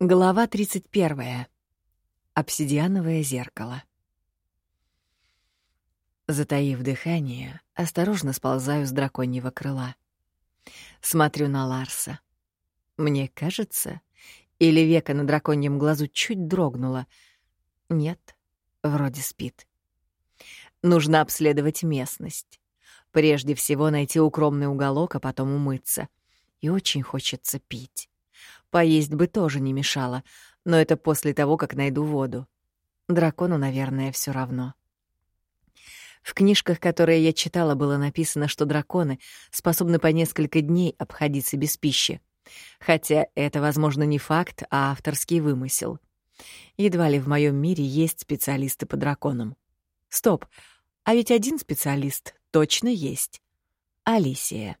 Глава 31. Обсидиановое зеркало. Затаив дыхание, осторожно сползаю с драконьего крыла. Смотрю на Ларса. Мне кажется, или века на драконьем глазу чуть дрогнуло. Нет, вроде спит. Нужно обследовать местность. Прежде всего найти укромный уголок, а потом умыться. И очень хочется пить. Поесть бы тоже не мешало, но это после того, как найду воду. Дракону, наверное, все равно. В книжках, которые я читала, было написано, что драконы способны по несколько дней обходиться без пищи. Хотя это, возможно, не факт, а авторский вымысел. Едва ли в моем мире есть специалисты по драконам. Стоп, а ведь один специалист точно есть. Алисия.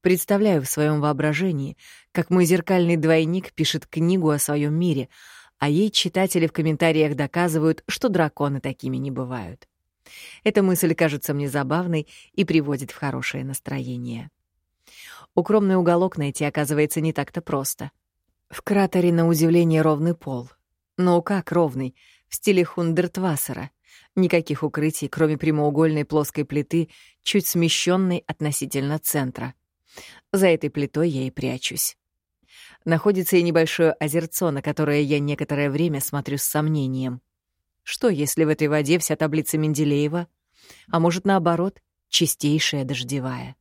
Представляю в своем воображении, как мой зеркальный двойник пишет книгу о своем мире, а ей читатели в комментариях доказывают, что драконы такими не бывают. Эта мысль кажется мне забавной и приводит в хорошее настроение. Укромный уголок найти оказывается не так-то просто. В кратере на удивление ровный пол. Но как ровный? В стиле Хундертвассера. Никаких укрытий, кроме прямоугольной плоской плиты, чуть смещенной относительно центра. За этой плитой я и прячусь. Находится и небольшое озерцо, на которое я некоторое время смотрю с сомнением. Что, если в этой воде вся таблица Менделеева? А может, наоборот, чистейшая дождевая?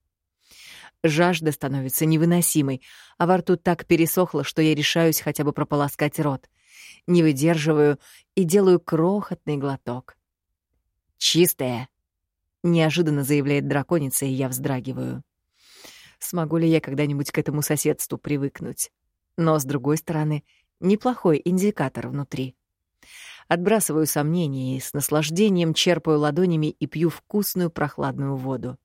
Жажда становится невыносимой, а во рту так пересохло, что я решаюсь хотя бы прополоскать рот. Не выдерживаю и делаю крохотный глоток. «Чистая!» — неожиданно заявляет драконица, и я вздрагиваю. Смогу ли я когда-нибудь к этому соседству привыкнуть? Но, с другой стороны, неплохой индикатор внутри. Отбрасываю сомнения и с наслаждением черпаю ладонями и пью вкусную прохладную воду.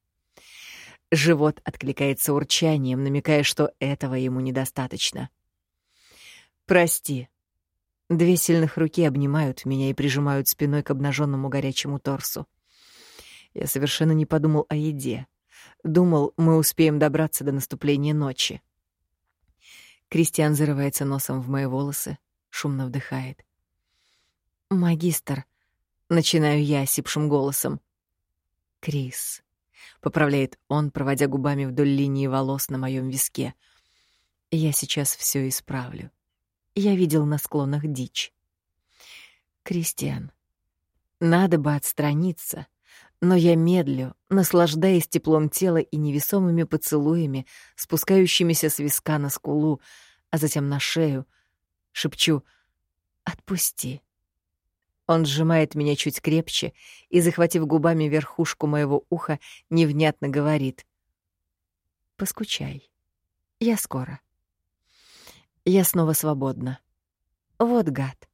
Живот откликается урчанием, намекая, что этого ему недостаточно. «Прости». Две сильных руки обнимают меня и прижимают спиной к обнаженному горячему торсу. Я совершенно не подумал о еде. Думал, мы успеем добраться до наступления ночи. Кристиан зарывается носом в мои волосы, шумно вдыхает. «Магистр», — начинаю я осипшим голосом. «Крис», — поправляет он, проводя губами вдоль линии волос на моем виске. «Я сейчас все исправлю. Я видел на склонах дичь». «Кристиан, надо бы отстраниться, но я медлю, наслаждаясь теплом тела и невесомыми поцелуями, спускающимися с виска на скулу, а затем на шею. Шепчу «Отпусти». Он сжимает меня чуть крепче и, захватив губами верхушку моего уха, невнятно говорит «Поскучай. Я скоро». Я снова свободна. Вот гад.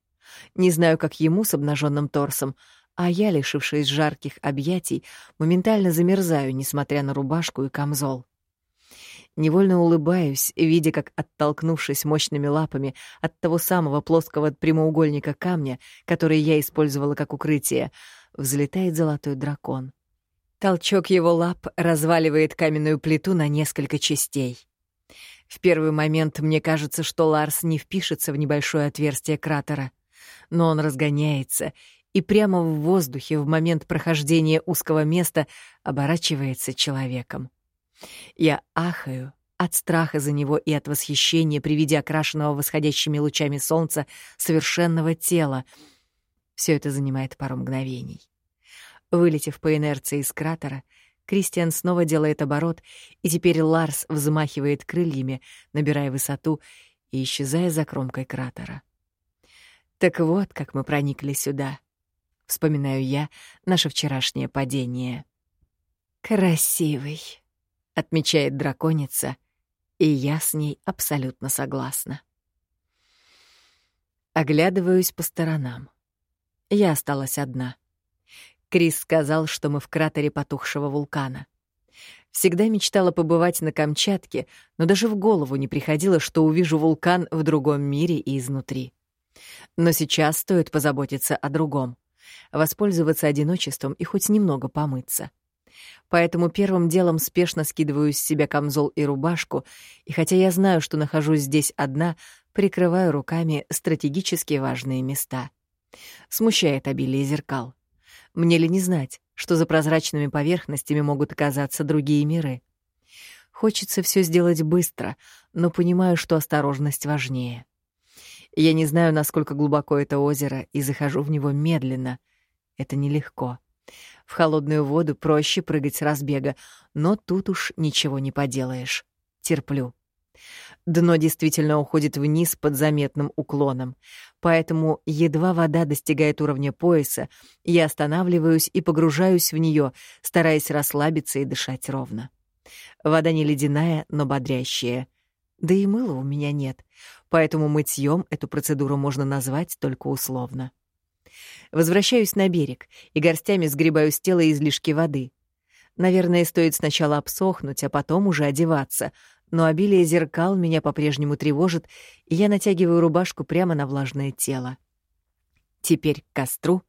Не знаю, как ему с обнаженным торсом, а я, лишившись жарких объятий, моментально замерзаю, несмотря на рубашку и камзол. Невольно улыбаюсь, видя, как, оттолкнувшись мощными лапами от того самого плоского прямоугольника камня, который я использовала как укрытие, взлетает золотой дракон. Толчок его лап разваливает каменную плиту на несколько частей. В первый момент мне кажется, что Ларс не впишется в небольшое отверстие кратера, но он разгоняется и прямо в воздухе в момент прохождения узкого места оборачивается человеком. Я ахаю от страха за него и от восхищения при виде окрашенного восходящими лучами солнца совершенного тела. Все это занимает пару мгновений. Вылетев по инерции из кратера, Кристиан снова делает оборот, и теперь Ларс взмахивает крыльями, набирая высоту и исчезая за кромкой кратера. Так вот, как мы проникли сюда — вспоминаю я наше вчерашнее падение. «Красивый», — отмечает драконица, и я с ней абсолютно согласна. Оглядываюсь по сторонам. Я осталась одна. Крис сказал, что мы в кратере потухшего вулкана. Всегда мечтала побывать на Камчатке, но даже в голову не приходило, что увижу вулкан в другом мире и изнутри. Но сейчас стоит позаботиться о другом воспользоваться одиночеством и хоть немного помыться. Поэтому первым делом спешно скидываю с себя камзол и рубашку, и хотя я знаю, что нахожусь здесь одна, прикрываю руками стратегически важные места. Смущает обилие зеркал. Мне ли не знать, что за прозрачными поверхностями могут оказаться другие миры? Хочется все сделать быстро, но понимаю, что осторожность важнее. Я не знаю, насколько глубоко это озеро, и захожу в него медленно. Это нелегко. В холодную воду проще прыгать с разбега, но тут уж ничего не поделаешь. Терплю. Дно действительно уходит вниз под заметным уклоном, поэтому едва вода достигает уровня пояса, я останавливаюсь и погружаюсь в нее, стараясь расслабиться и дышать ровно. Вода не ледяная, но бодрящая. Да и мыла у меня нет, поэтому мытьем эту процедуру можно назвать только условно. Возвращаюсь на берег и горстями сгребаю с тела излишки воды. Наверное, стоит сначала обсохнуть, а потом уже одеваться, но обилие зеркал меня по-прежнему тревожит, и я натягиваю рубашку прямо на влажное тело. Теперь к костру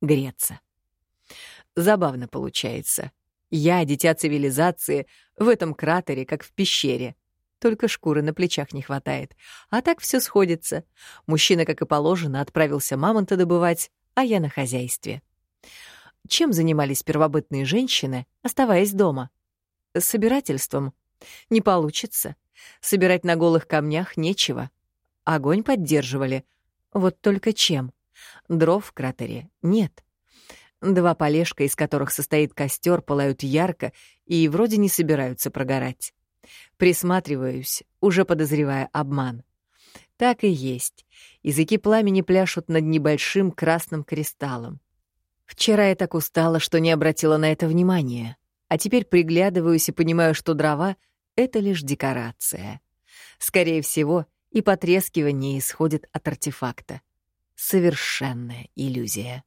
греться. Забавно получается. Я, дитя цивилизации, в этом кратере, как в пещере. Только шкуры на плечах не хватает. А так все сходится. Мужчина, как и положено, отправился мамонта добывать, а я на хозяйстве. Чем занимались первобытные женщины, оставаясь дома? Собирательством — не получится. Собирать на голых камнях нечего. Огонь поддерживали. Вот только чем? Дров в кратере нет. Два полежка, из которых состоит костер, пылают ярко и вроде не собираются прогорать. Присматриваюсь, уже подозревая обман. Так и есть. Языки пламени пляшут над небольшим красным кристаллом. Вчера я так устала, что не обратила на это внимания. А теперь приглядываюсь и понимаю, что дрова — это лишь декорация. Скорее всего, и потрескивание исходит от артефакта. Совершенная иллюзия.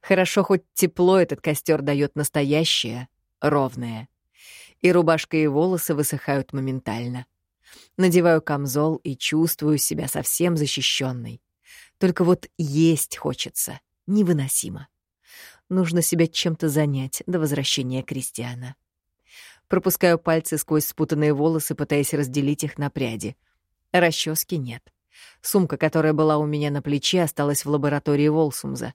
Хорошо, хоть тепло этот костер дает настоящее, ровное. И рубашка и волосы высыхают моментально. Надеваю камзол и чувствую себя совсем защищенной. Только вот есть хочется, невыносимо. Нужно себя чем-то занять до возвращения Кристиана. Пропускаю пальцы сквозь спутанные волосы, пытаясь разделить их на пряди. Расчески нет. Сумка, которая была у меня на плече, осталась в лаборатории Волсумза.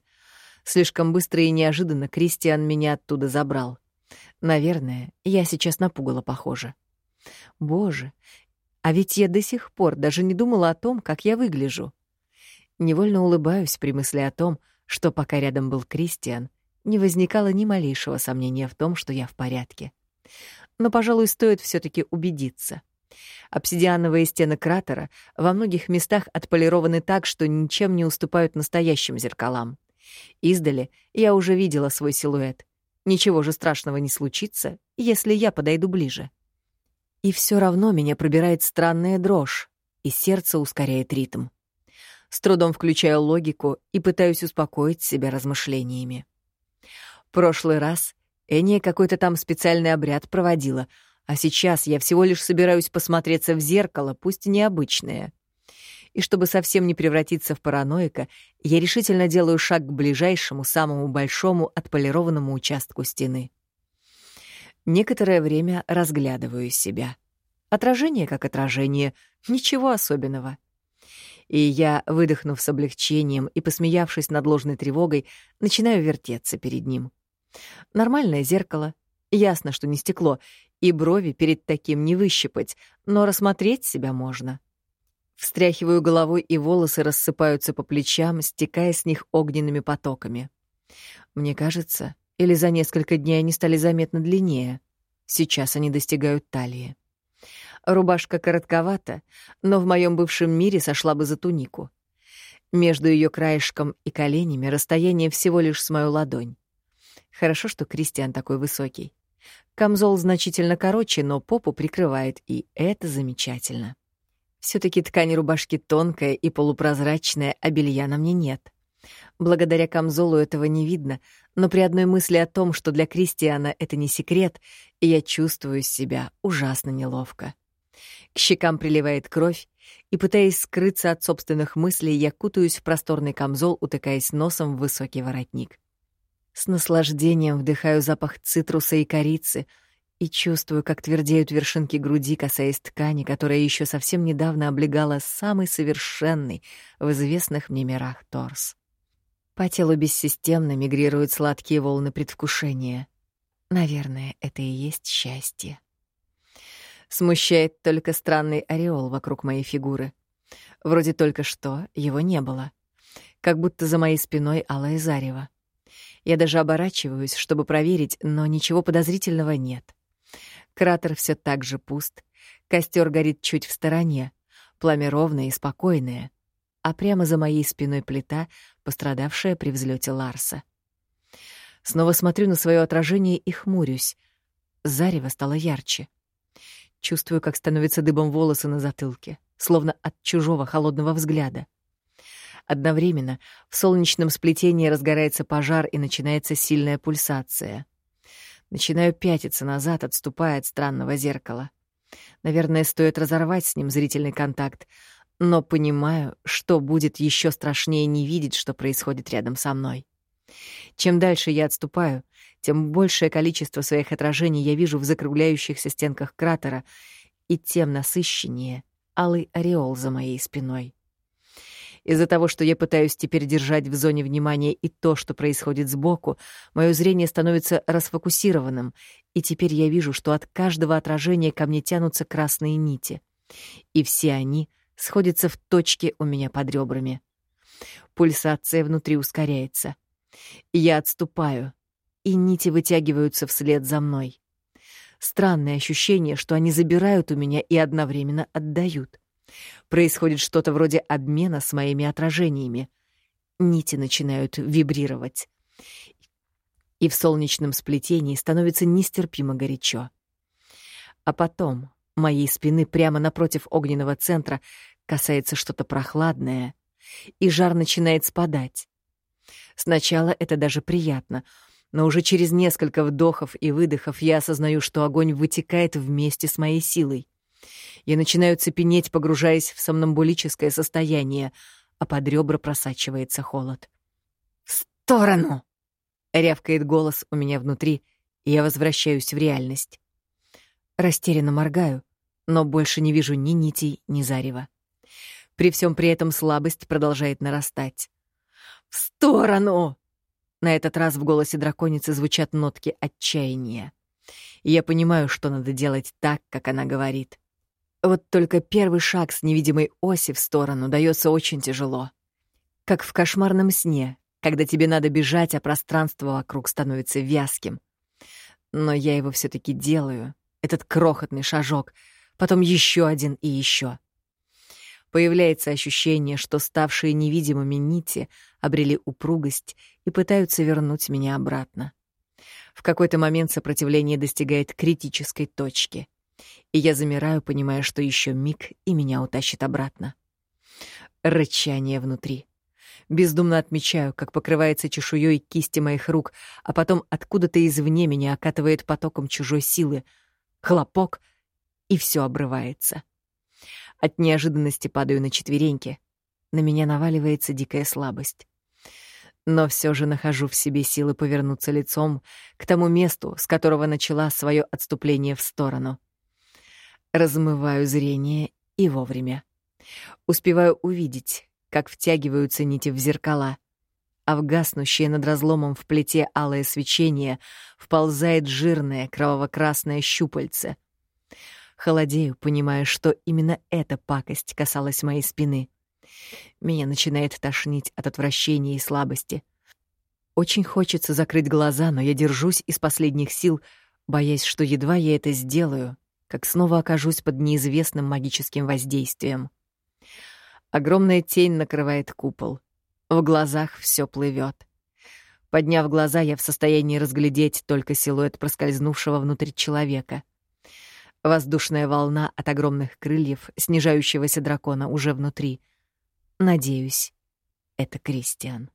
Слишком быстро и неожиданно Кристиан меня оттуда забрал. Наверное, я сейчас напугала похоже. Боже, а ведь я до сих пор даже не думала о том, как я выгляжу. Невольно улыбаюсь при мысли о том, что пока рядом был Кристиан, не возникало ни малейшего сомнения в том, что я в порядке. Но, пожалуй, стоит все таки убедиться. Обсидиановые стены кратера во многих местах отполированы так, что ничем не уступают настоящим зеркалам. Издали я уже видела свой силуэт. Ничего же страшного не случится, если я подойду ближе. И все равно меня пробирает странная дрожь, и сердце ускоряет ритм. С трудом включаю логику и пытаюсь успокоить себя размышлениями. Прошлый раз Эния какой-то там специальный обряд проводила, а сейчас я всего лишь собираюсь посмотреться в зеркало, пусть необычное. И чтобы совсем не превратиться в параноика, я решительно делаю шаг к ближайшему, самому большому отполированному участку стены. Некоторое время разглядываю себя. Отражение как отражение, ничего особенного. И я, выдохнув с облегчением и посмеявшись над ложной тревогой, начинаю вертеться перед ним. Нормальное зеркало. Ясно, что не стекло, и брови перед таким не выщипать, но рассмотреть себя можно. Встряхиваю головой, и волосы рассыпаются по плечам, стекая с них огненными потоками. Мне кажется, или за несколько дней они стали заметно длиннее. Сейчас они достигают талии. Рубашка коротковата, но в моем бывшем мире сошла бы за тунику. Между ее краешком и коленями расстояние всего лишь с мою ладонь. Хорошо, что Кристиан такой высокий. Камзол значительно короче, но попу прикрывает, и это замечательно. Все таки ткань рубашки тонкая и полупрозрачная, а белья на мне нет. Благодаря камзолу этого не видно, но при одной мысли о том, что для Кристиана это не секрет, я чувствую себя ужасно неловко. К щекам приливает кровь, и, пытаясь скрыться от собственных мыслей, я кутаюсь в просторный камзол, утыкаясь носом в высокий воротник. С наслаждением вдыхаю запах цитруса и корицы и чувствую, как твердеют вершинки груди, касаясь ткани, которая еще совсем недавно облегала самый совершенный в известных мне мирах торс. По телу бессистемно мигрируют сладкие волны предвкушения. Наверное, это и есть счастье. Смущает только странный ореол вокруг моей фигуры. Вроде только что его не было. Как будто за моей спиной алое зарево. Я даже оборачиваюсь, чтобы проверить, но ничего подозрительного нет. Кратер все так же пуст. Костер горит чуть в стороне. Пламя ровное и спокойное а прямо за моей спиной плита, пострадавшая при взлете Ларса. Снова смотрю на свое отражение и хмурюсь. Зарево стало ярче. Чувствую, как становятся дыбом волосы на затылке, словно от чужого холодного взгляда. Одновременно в солнечном сплетении разгорается пожар и начинается сильная пульсация. Начинаю пятиться назад, отступая от странного зеркала. Наверное, стоит разорвать с ним зрительный контакт, но понимаю, что будет еще страшнее не видеть, что происходит рядом со мной. Чем дальше я отступаю, тем большее количество своих отражений я вижу в закругляющихся стенках кратера, и тем насыщеннее алый ореол за моей спиной. Из-за того, что я пытаюсь теперь держать в зоне внимания и то, что происходит сбоку, мое зрение становится расфокусированным, и теперь я вижу, что от каждого отражения ко мне тянутся красные нити. И все они сходится в точке у меня под ребрами. Пульсация внутри ускоряется. Я отступаю, и нити вытягиваются вслед за мной. Странное ощущение, что они забирают у меня и одновременно отдают. Происходит что-то вроде обмена с моими отражениями. Нити начинают вибрировать. И в солнечном сплетении становится нестерпимо горячо. А потом Моей спины прямо напротив огненного центра касается что-то прохладное, и жар начинает спадать. Сначала это даже приятно, но уже через несколько вдохов и выдохов я осознаю, что огонь вытекает вместе с моей силой. Я начинаю цепенеть, погружаясь в сомнамбулическое состояние, а под ребра просачивается холод. «В сторону!» — рявкает голос у меня внутри, и я возвращаюсь в реальность. Растерянно моргаю, но больше не вижу ни нитей, ни зарева. При всем при этом слабость продолжает нарастать. «В сторону!» На этот раз в голосе драконицы звучат нотки отчаяния. И я понимаю, что надо делать так, как она говорит. Вот только первый шаг с невидимой оси в сторону дается очень тяжело. Как в кошмарном сне, когда тебе надо бежать, а пространство вокруг становится вязким. Но я его все таки делаю, этот крохотный шажок — потом еще один и еще. Появляется ощущение, что ставшие невидимыми нити обрели упругость и пытаются вернуть меня обратно. В какой-то момент сопротивление достигает критической точки, и я замираю, понимая, что еще миг, и меня утащит обратно. Рычание внутри. Бездумно отмечаю, как покрывается чешуей кисти моих рук, а потом откуда-то извне меня окатывает потоком чужой силы. Хлопок — и все обрывается. От неожиданности падаю на четвереньки. На меня наваливается дикая слабость. Но все же нахожу в себе силы повернуться лицом к тому месту, с которого начала свое отступление в сторону. Размываю зрение и вовремя. Успеваю увидеть, как втягиваются нити в зеркала, а в гаснущее над разломом в плите алое свечение вползает жирное кроваво-красное щупальце — Холодею, понимая, что именно эта пакость касалась моей спины. Меня начинает тошнить от отвращения и слабости. Очень хочется закрыть глаза, но я держусь из последних сил, боясь, что едва я это сделаю, как снова окажусь под неизвестным магическим воздействием. Огромная тень накрывает купол. В глазах все плывет. Подняв глаза, я в состоянии разглядеть только силуэт проскользнувшего внутрь человека — Воздушная волна от огромных крыльев снижающегося дракона уже внутри. Надеюсь, это Кристиан.